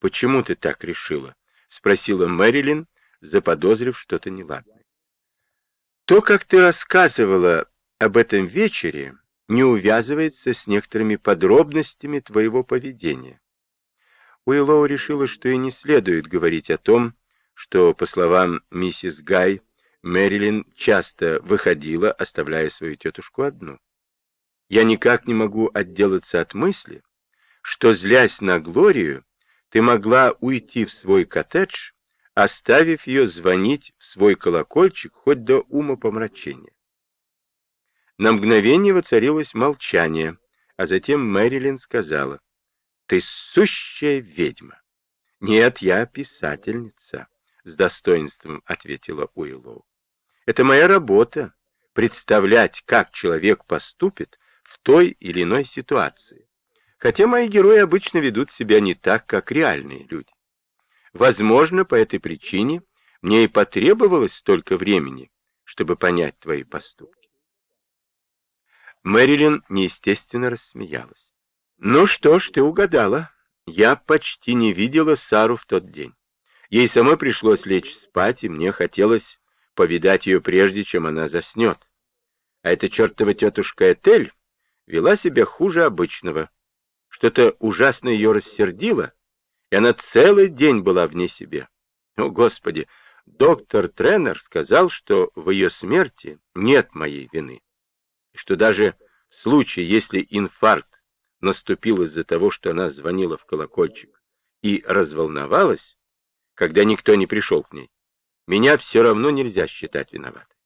«Почему ты так решила?» — спросила Мэрилин, заподозрив что-то неладное. «То, как ты рассказывала об этом вечере, не увязывается с некоторыми подробностями твоего поведения». Уиллоу решила, что и не следует говорить о том, что, по словам миссис Гай, Мэрилин часто выходила, оставляя свою тетушку одну. Я никак не могу отделаться от мысли, что, злясь на Глорию, ты могла уйти в свой коттедж, оставив ее звонить в свой колокольчик хоть до ума помрачения. На мгновение воцарилось молчание, а затем Мэрилин сказала, «Ты сущая ведьма». «Нет, я писательница», — с достоинством ответила Уиллоу. «Это моя работа — представлять, как человек поступит в той или иной ситуации хотя мои герои обычно ведут себя не так, как реальные люди. Возможно, по этой причине мне и потребовалось столько времени, чтобы понять твои поступки. Мэрилин неестественно рассмеялась. «Ну что ж, ты угадала. Я почти не видела Сару в тот день. Ей самой пришлось лечь спать, и мне хотелось повидать ее прежде, чем она заснет. А эта чертова тетушка Этель вела себя хуже обычного. Что-то ужасно ее рассердило, и она целый день была вне себя. О, Господи! Доктор-тренер сказал, что в ее смерти нет моей вины, и что даже в случае, если инфаркт наступил из-за того, что она звонила в колокольчик и разволновалась, когда никто не пришел к ней, меня все равно нельзя считать виноватой.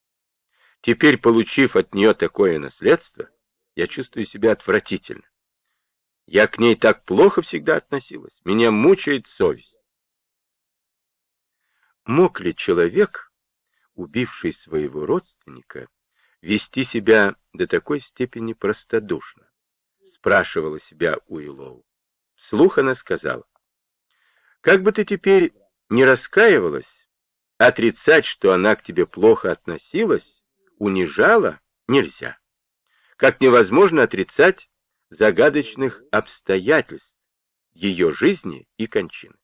Теперь, получив от нее такое наследство, я чувствую себя отвратительно. Я к ней так плохо всегда относилась. Меня мучает совесть. Мог ли человек, убивший своего родственника, вести себя до такой степени простодушно? Спрашивала себя Уиллоу. Вслух она сказала. Как бы ты теперь не раскаивалась, отрицать, что она к тебе плохо относилась, унижала, нельзя. Как невозможно отрицать, загадочных обстоятельств ее жизни и кончины.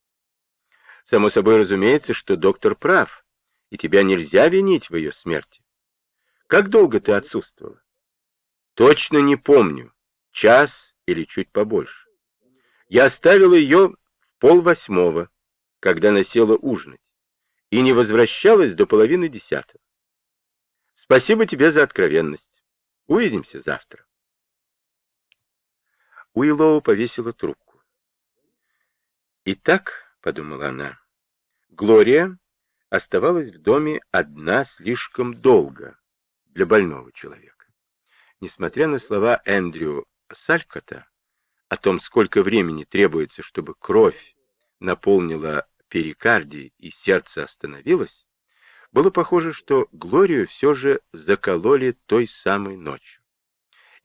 Само собой разумеется, что доктор прав, и тебя нельзя винить в ее смерти. Как долго ты отсутствовала? Точно не помню, час или чуть побольше. Я оставила ее в полвосьмого, когда насела ужинать, и не возвращалась до половины десятого. Спасибо тебе за откровенность. Увидимся завтра. Уиллоу повесила трубку. «Итак», — подумала она, — «Глория оставалась в доме одна слишком долго для больного человека. Несмотря на слова Эндрю Салькота о том, сколько времени требуется, чтобы кровь наполнила перикардий и сердце остановилось, было похоже, что Глорию все же закололи той самой ночью.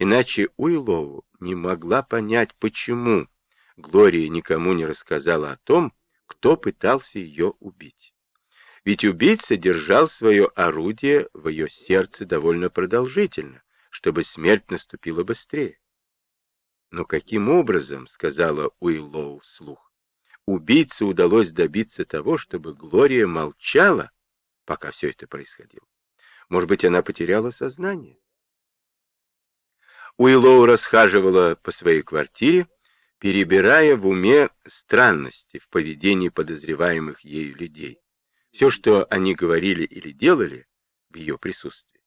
Иначе Уиллоу не могла понять, почему Глория никому не рассказала о том, кто пытался ее убить. Ведь убийца держал свое орудие в ее сердце довольно продолжительно, чтобы смерть наступила быстрее. Но каким образом, сказала Уиллоу вслух, убийце удалось добиться того, чтобы Глория молчала, пока все это происходило? Может быть, она потеряла сознание? Уиллоу расхаживала по своей квартире, перебирая в уме странности в поведении подозреваемых ею людей. Все, что они говорили или делали в ее присутствии.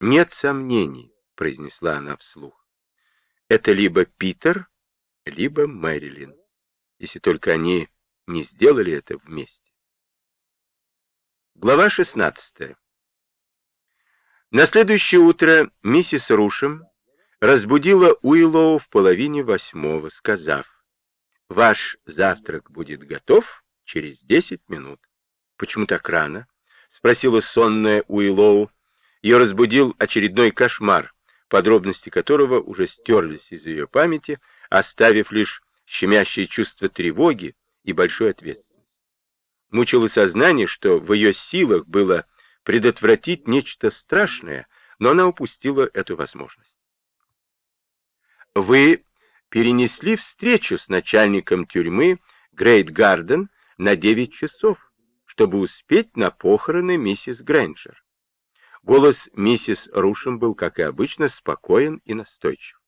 «Нет сомнений», — произнесла она вслух. «Это либо Питер, либо Мэрилин, если только они не сделали это вместе». Глава 16. На следующее утро миссис Рушем разбудила Уиллоу в половине восьмого, сказав, «Ваш завтрак будет готов через десять минут». «Почему так рано?» — спросила сонная Уиллоу. Ее разбудил очередной кошмар, подробности которого уже стерлись из ее памяти, оставив лишь щемящее чувство тревоги и большой ответственности. Мучило сознание, что в ее силах было предотвратить нечто страшное, но она упустила эту возможность. Вы перенесли встречу с начальником тюрьмы Грейт Гарден на 9 часов, чтобы успеть на похороны миссис Грэнджер. Голос миссис Рушем был, как и обычно, спокоен и настойчив.